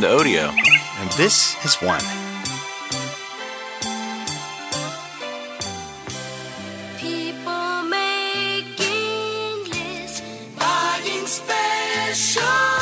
to Odeo, and this is one. People make special.